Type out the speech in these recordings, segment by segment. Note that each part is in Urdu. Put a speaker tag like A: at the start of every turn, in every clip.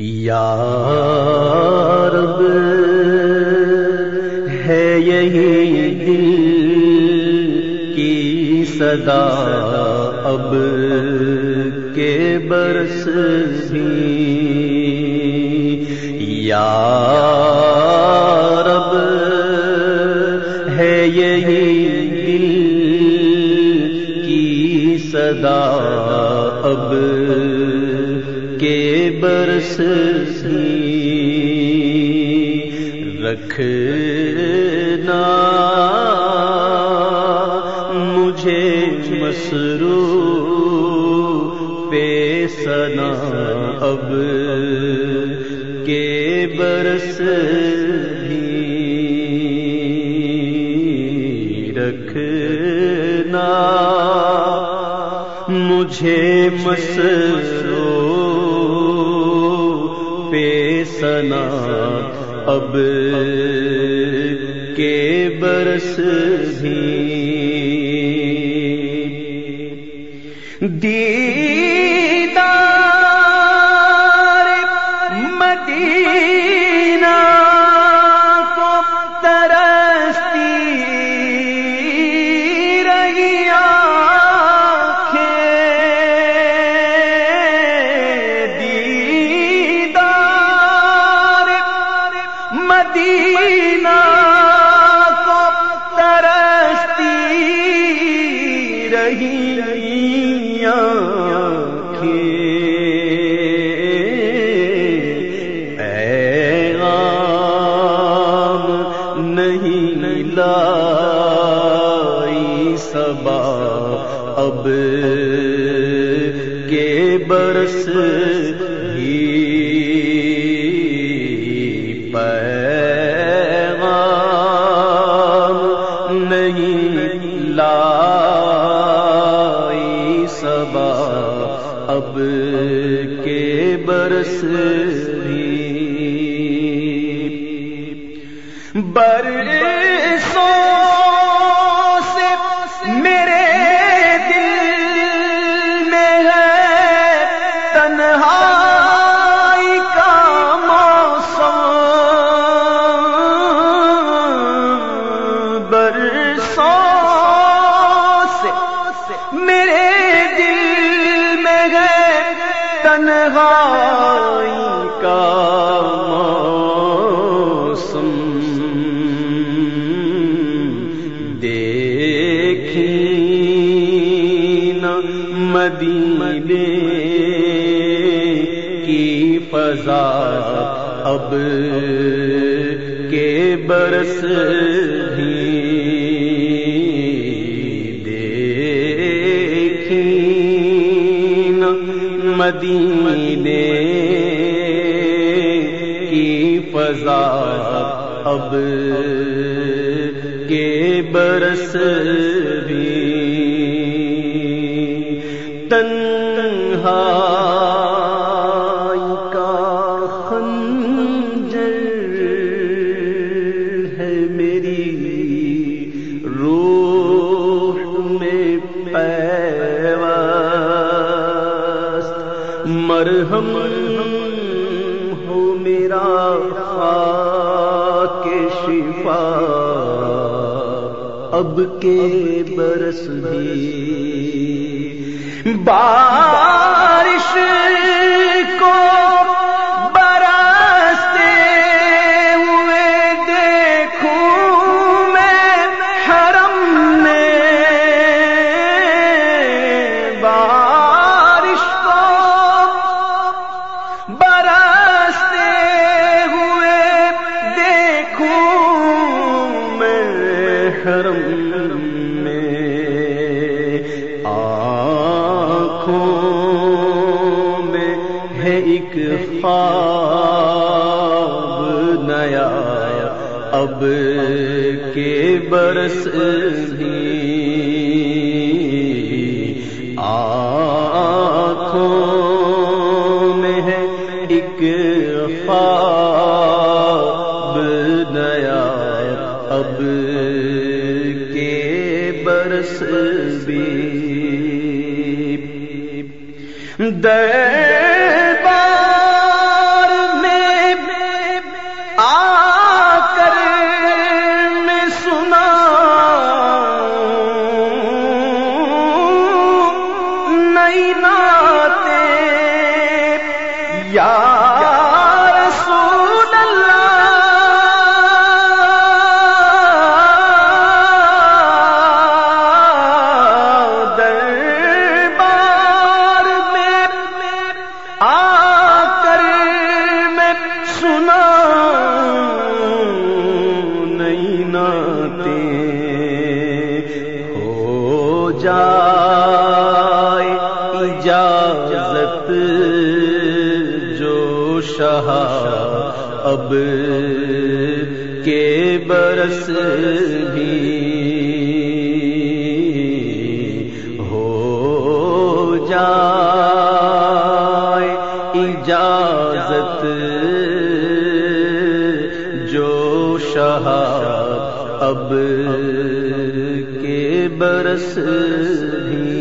A: یا رب ہے یہی دل کی صدا اب کے برس بھی۔ یا رب ہے یہی دل کی صدا برس رکھنا مجھے مسرو پہ سنا اب کے برس رکھنا مجھے مسرو سنا اب کے برس بھی۔ دیدار مدینہ کو ترستی رہی پیغام نہیں لائی سبا اب کے برس کے برس بھی برسوں تنہائی کا موسم۔ دیکھی نا مدینے کی فضا اب کے برس مدینے کی فضا اب کے برس بھی تنہا مرہم ہو میرا خاک شفا۔ اب کے برس بھی بارش اب کے برس بھی آنکھوں میں ہے ایک خواب نیا۔ اب کے برس بھی دربار یا رسول اللہ دربار میں آ کر میں سنا نئی ناتے ہو شاہ اب کے برس بھی ہو جائے اجازت جو شاہ اب کے برس بھی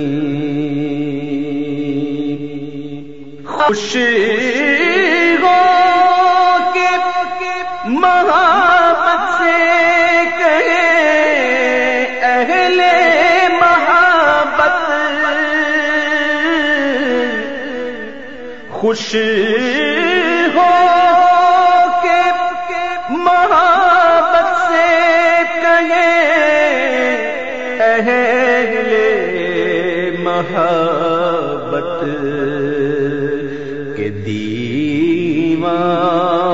A: خوش خوش ہو کے محبت سے کہے اہل محبت۔ کے دیوان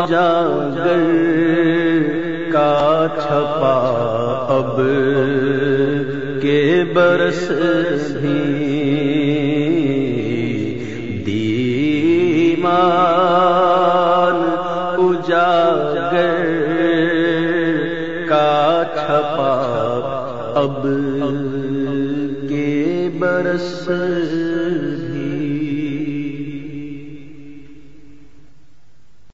A: جاگر کا چھپا اب کے برس بھی دیمان اجاگر کا چھپا اب کے برس بھی